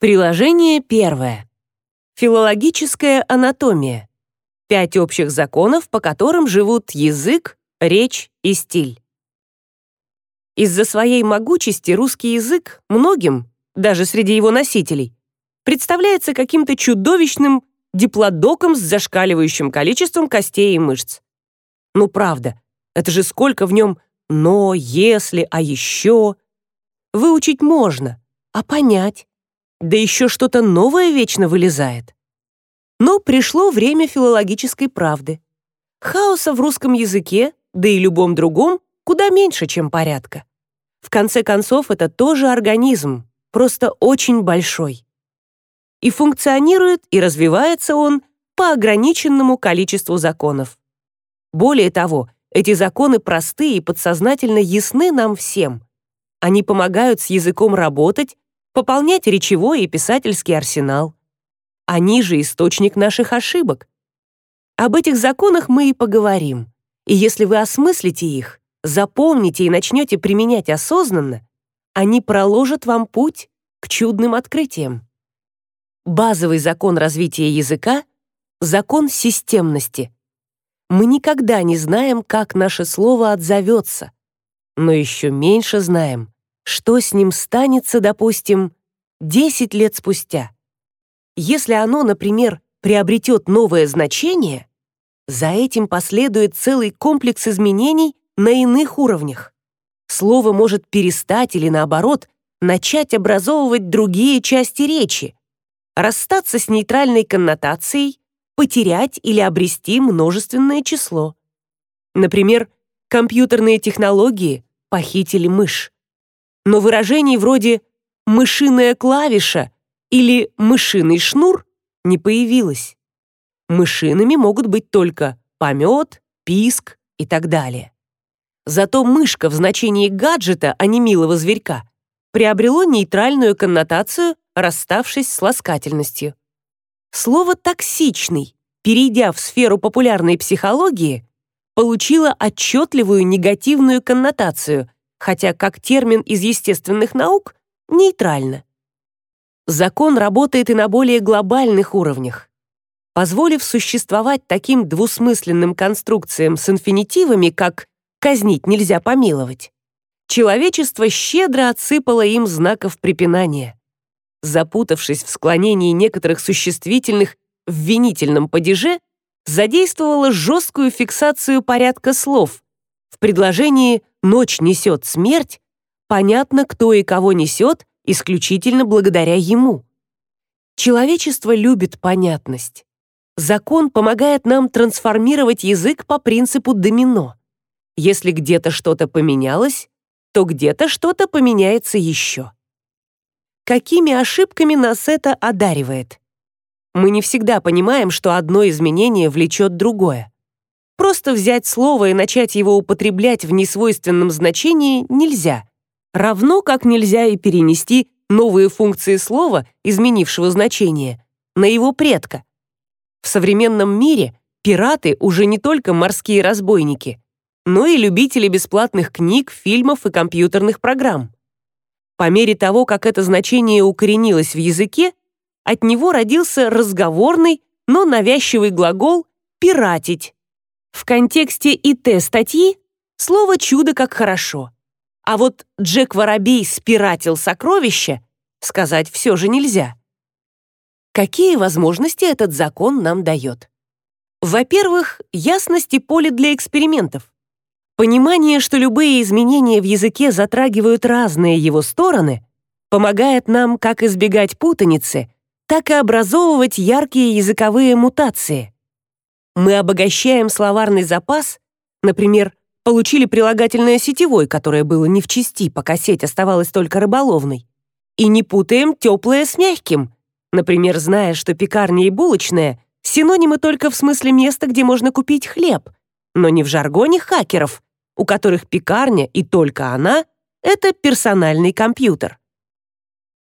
Приложение первое. Филологическая анатомия. Пять общих законов, по которым живут язык, речь и стиль. Из-за своей могучести русский язык многим, даже среди его носителей, представляется каким-то чудовищным диплодоком с зашкаливающим количеством костей и мышц. Ну правда, это же сколько в нем «но», «если», «а еще». Выучить можно, а понять? Да еще что-то новое вечно вылезает. Но пришло время филологической правды. Хаоса в русском языке, да и любом другом, куда меньше, чем порядка. В конце концов, это тоже организм, просто очень большой. И функционирует и развивается он по ограниченному количеству законов. Более того, эти законы просты и подсознательно ясны нам всем. Они помогают с языком работать, пополнять речевой и писательский арсенал. Они же источник наших ошибок. Об этих законах мы и поговорим. И если вы осмыслите их, запомните и начнете применять осознанно, они проложат вам путь к чудным открытиям. Базовый закон развития языка — закон системности — мы никогда не знаем, как наше слово отзовется, но еще меньше знаем, что с ним станется, допустим, 10 лет спустя. Если оно, например, приобретет новое значение, за этим последует целый комплекс изменений на иных уровнях. Слово может перестать или, наоборот, начать образовывать другие части речи, расстаться с нейтральной коннотацией потерять или обрести множественное число. Например, компьютерные технологии похитили мышь. Но выражений вроде «мышиная клавиша» или «мышиный шнур» не появилось. Мышиными могут быть только помет, писк и так далее. Зато мышка в значении гаджета, а не милого зверька, приобрело нейтральную коннотацию, расставшись с ласкательностью. Слово «токсичный», перейдя в сферу популярной психологии, получило отчетливую негативную коннотацию, хотя как термин из естественных наук нейтрально. Закон работает и на более глобальных уровнях. Позволив существовать таким двусмысленным конструкциям с инфинитивами, как «казнить нельзя помиловать», человечество щедро отсыпало им знаков препинания запутавшись в склонении некоторых существительных в винительном падеже, задействовала жесткую фиксацию порядка слов. В предложении «ночь несет смерть» понятно, кто и кого несет, исключительно благодаря ему. Человечество любит понятность. Закон помогает нам трансформировать язык по принципу домино. Если где-то что-то поменялось, то где-то что-то поменяется еще какими ошибками нас это одаривает. Мы не всегда понимаем, что одно изменение влечет другое. Просто взять слово и начать его употреблять в несвойственном значении нельзя. Равно как нельзя и перенести новые функции слова, изменившего значение, на его предка. В современном мире пираты уже не только морские разбойники, но и любители бесплатных книг, фильмов и компьютерных программ. По мере того, как это значение укоренилось в языке, от него родился разговорный, но навязчивый глагол «пиратить». В контексте ИТ статьи слово «чудо» как хорошо. А вот Джек Воробей спиратил сокровища сказать все же нельзя. Какие возможности этот закон нам дает? Во-первых, ясность и поле для экспериментов. Понимание, что любые изменения в языке затрагивают разные его стороны, помогает нам как избегать путаницы, так и образовывать яркие языковые мутации. Мы обогащаем словарный запас, например, получили прилагательное сетевой, которое было не в части, пока сеть оставалась только рыболовной, и не путаем теплое с мягким, например, зная, что пекарня и булочная — синонимы только в смысле места, где можно купить хлеб, но не в жаргоне хакеров — у которых пекарня и только она — это персональный компьютер.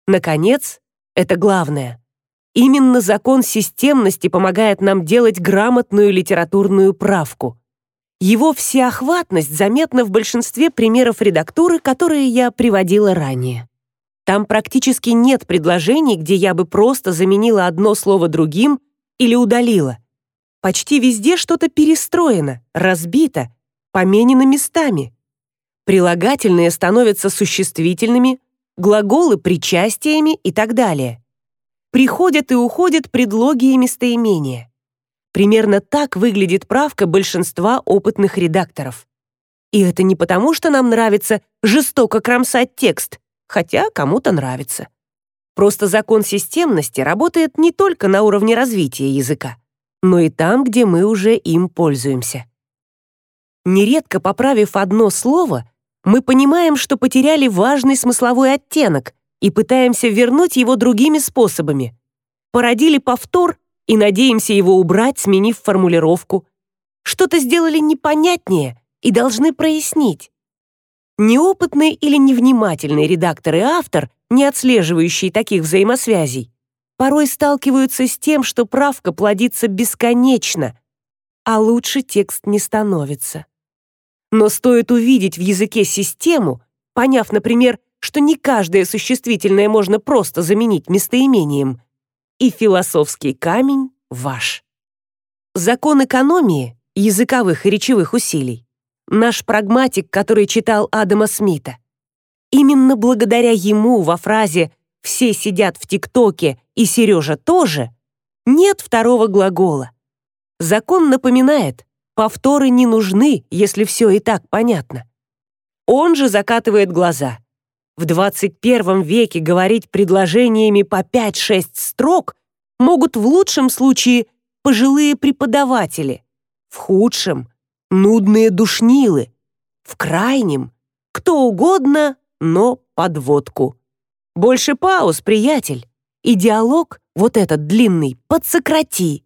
Наконец, это главное. Именно закон системности помогает нам делать грамотную литературную правку. Его всеохватность заметна в большинстве примеров редактуры, которые я приводила ранее. Там практически нет предложений, где я бы просто заменила одно слово другим или удалила. Почти везде что-то перестроено, разбито, поменено местами. Прилагательные становятся существительными, глаголы причастиями и так далее. Приходят и уходят предлоги и местоимения. Примерно так выглядит правка большинства опытных редакторов. И это не потому, что нам нравится жестоко кромсать текст, хотя кому-то нравится. Просто закон системности работает не только на уровне развития языка, но и там, где мы уже им пользуемся. Нередко поправив одно слово, мы понимаем, что потеряли важный смысловой оттенок и пытаемся вернуть его другими способами. Породили повтор и надеемся его убрать, сменив формулировку. Что-то сделали непонятнее и должны прояснить. Неопытный или невнимательный редактор и автор, не отслеживающий таких взаимосвязей, порой сталкиваются с тем, что правка плодится бесконечно, а лучше текст не становится. Но стоит увидеть в языке систему, поняв, например, что не каждое существительное можно просто заменить местоимением, и философский камень ваш. Закон экономии, языковых и речевых усилий наш прагматик, который читал Адама Смита. Именно благодаря ему во фразе «все сидят в ТикТоке и Сережа тоже» нет второго глагола. Закон напоминает, повторы не нужны, если все и так понятно. Он же закатывает глаза. В 21 веке говорить предложениями по 5-6 строк могут в лучшем случае пожилые преподаватели, в худшем нудные душнилы. В крайнем кто угодно, но подводку. Больше пауз, приятель. И диалог, вот этот длинный, подсократи.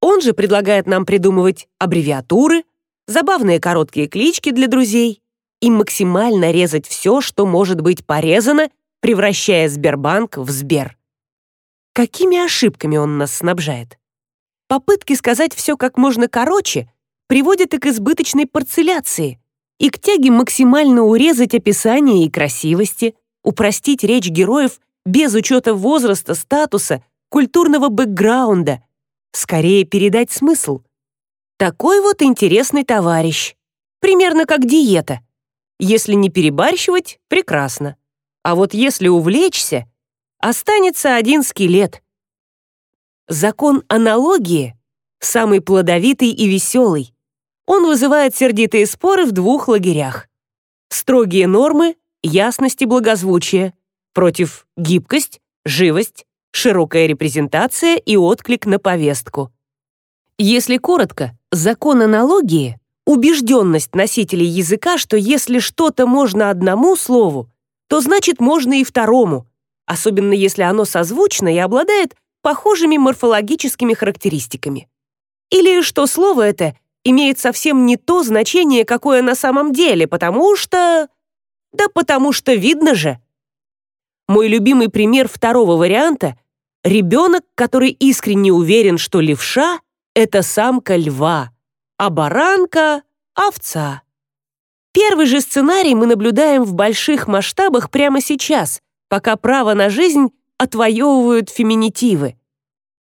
Он же предлагает нам придумывать аббревиатуры, забавные короткие клички для друзей и максимально резать все, что может быть порезано, превращая Сбербанк в Сбер. Какими ошибками он нас снабжает? Попытки сказать все как можно короче приводит и к избыточной парцеляции, и к тяге максимально урезать описание и красивости, упростить речь героев без учета возраста, статуса, культурного бэкграунда, скорее передать смысл. Такой вот интересный товарищ. Примерно как диета. Если не перебарщивать, прекрасно. А вот если увлечься, останется один скелет. Закон аналогии самый плодовитый и веселый, он вызывает сердитые споры в двух лагерях. Строгие нормы, ясность и благозвучие против гибкость, живость, широкая репрезентация и отклик на повестку. Если коротко, закон аналогии — убежденность носителей языка, что если что-то можно одному слову, то значит можно и второму, особенно если оно созвучно и обладает похожими морфологическими характеристиками. Или что слово это имеет совсем не то значение, какое на самом деле, потому что... Да потому что видно же. Мой любимый пример второго варианта — ребенок, который искренне уверен, что левша — это самка льва, а баранка — овца. Первый же сценарий мы наблюдаем в больших масштабах прямо сейчас, пока право на жизнь отвоевывают феминитивы.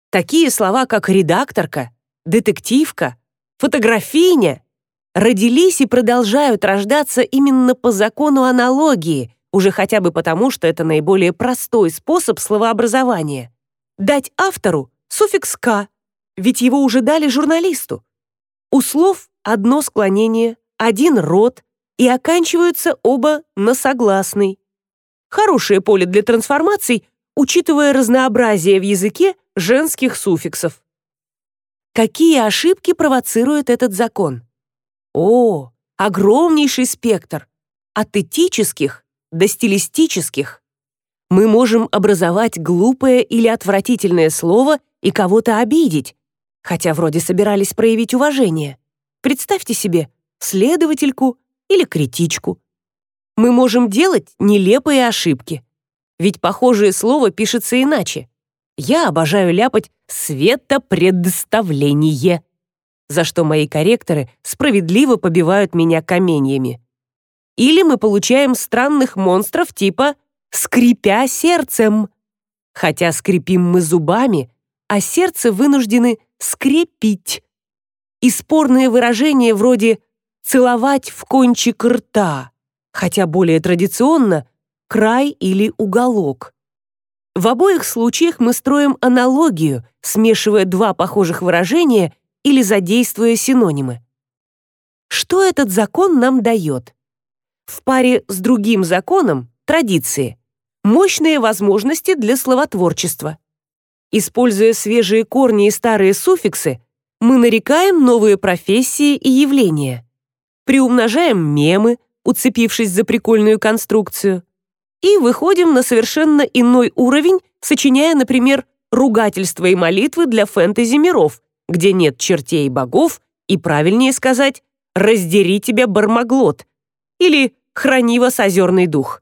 Такие слова, как «редакторка», «детективка», фотографиня родились и продолжают рождаться именно по закону аналогии, уже хотя бы потому, что это наиболее простой способ словообразования. Дать автору суффикс «к», ведь его уже дали журналисту. У слов одно склонение, один род, и оканчиваются оба на согласный. Хорошее поле для трансформаций, учитывая разнообразие в языке женских суффиксов. Какие ошибки провоцирует этот закон? О, огромнейший спектр. От этических до стилистических. Мы можем образовать глупое или отвратительное слово и кого-то обидеть, хотя вроде собирались проявить уважение. Представьте себе следовательку или критичку. Мы можем делать нелепые ошибки. Ведь похожее слово пишется иначе. Я обожаю ляпать «светопредставление», за что мои корректоры справедливо побивают меня каменьями. Или мы получаем странных монстров типа скрипя сердцем. Хотя скрипим мы зубами, а сердце вынуждены скрепить. И спорные выражения вроде «целовать в кончик рта», хотя более традиционно «край» или «уголок». В обоих случаях мы строим аналогию, смешивая два похожих выражения или задействуя синонимы. Что этот закон нам дает? В паре с другим законом, традиции, мощные возможности для словотворчества. Используя свежие корни и старые суффиксы, мы нарекаем новые профессии и явления. Приумножаем мемы, уцепившись за прикольную конструкцию, и выходим на совершенно иной уровень, сочиняя, например, ругательства и молитвы для фэнтези-миров, где нет чертей и богов, и правильнее сказать «раздери тебя, бармаглот» или «храни вас озерный дух».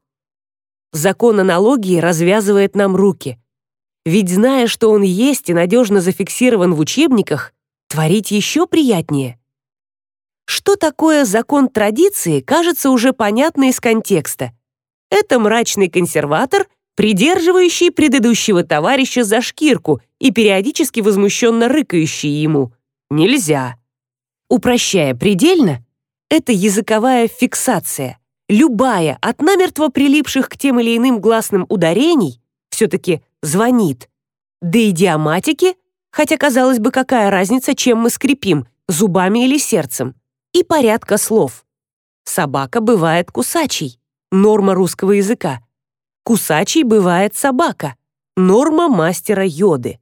Закон аналогии развязывает нам руки. Ведь зная, что он есть и надежно зафиксирован в учебниках, творить еще приятнее. Что такое закон традиции, кажется уже понятно из контекста. Это мрачный консерватор, придерживающий предыдущего товарища за шкирку и периодически возмущенно рыкающий ему «нельзя». Упрощая предельно, это языковая фиксация. Любая от намертво прилипших к тем или иным гласным ударений все-таки звонит. Да и диаматики, хотя, казалось бы, какая разница, чем мы скрипим, зубами или сердцем, и порядка слов. Собака бывает кусачей, норма русского языка. Кусачей бывает собака, норма мастера йоды.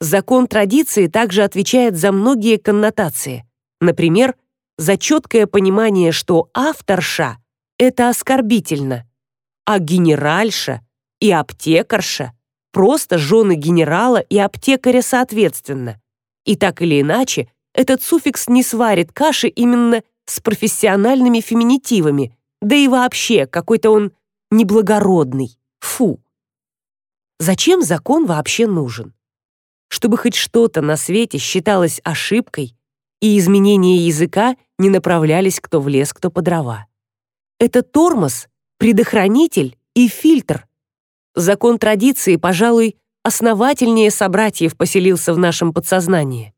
Закон традиции также отвечает за многие коннотации. Например, за четкое понимание, что авторша — это оскорбительно, а генеральша и аптекарша — просто жены генерала и аптекаря соответственно. И так или иначе, этот суффикс не сварит каши именно с профессиональными феминитивами, да и вообще какой-то он неблагородный. Фу. Зачем закон вообще нужен? Чтобы хоть что-то на свете считалось ошибкой, и изменения языка не направлялись кто в лес, кто по дрова. Это тормоз, предохранитель и фильтр. Закон традиции, пожалуй, основательнее собратьев поселился в нашем подсознании.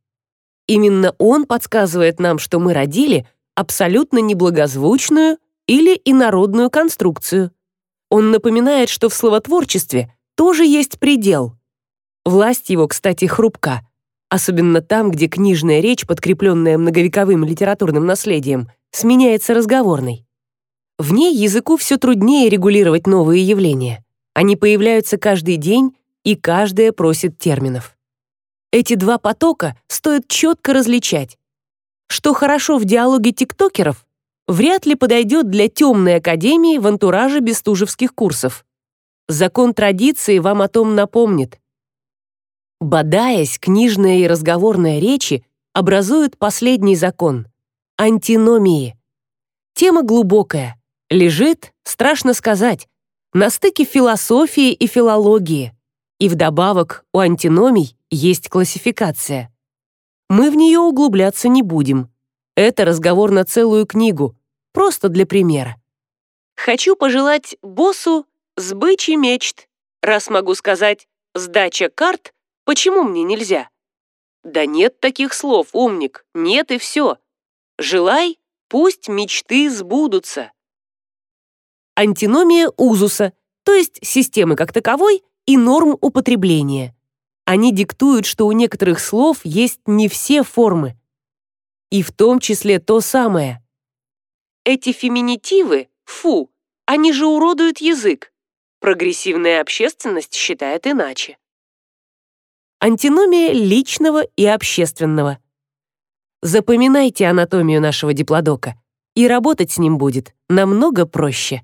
Именно он подсказывает нам, что мы родили абсолютно неблагозвучную или инородную конструкцию. Он напоминает, что в словотворчестве тоже есть предел. Власть его, кстати, хрупка особенно там, где книжная речь, подкрепленная многовековым литературным наследием, сменяется разговорной. В ней языку все труднее регулировать новые явления. Они появляются каждый день, и каждая просит терминов. Эти два потока стоит четко различать. Что хорошо в диалоге тиктокеров, вряд ли подойдет для темной академии в антураже бестужевских курсов. Закон традиции вам о том напомнит. Бодаясь, книжная и разговорная речи образуют последний закон — антиномии. Тема глубокая, лежит, страшно сказать, на стыке философии и филологии. И вдобавок у антиномий есть классификация. Мы в нее углубляться не будем. Это разговор на целую книгу, просто для примера. Хочу пожелать боссу сбычи мечт, раз могу сказать «сдача карт» Почему мне нельзя? Да нет таких слов, умник, нет и все. Желай, пусть мечты сбудутся. Антиномия узуса, то есть системы как таковой и норм употребления. Они диктуют, что у некоторых слов есть не все формы. И в том числе то самое. Эти феминитивы, фу, они же уродуют язык. Прогрессивная общественность считает иначе антиномия личного и общественного. Запоминайте анатомию нашего диплодока, и работать с ним будет намного проще.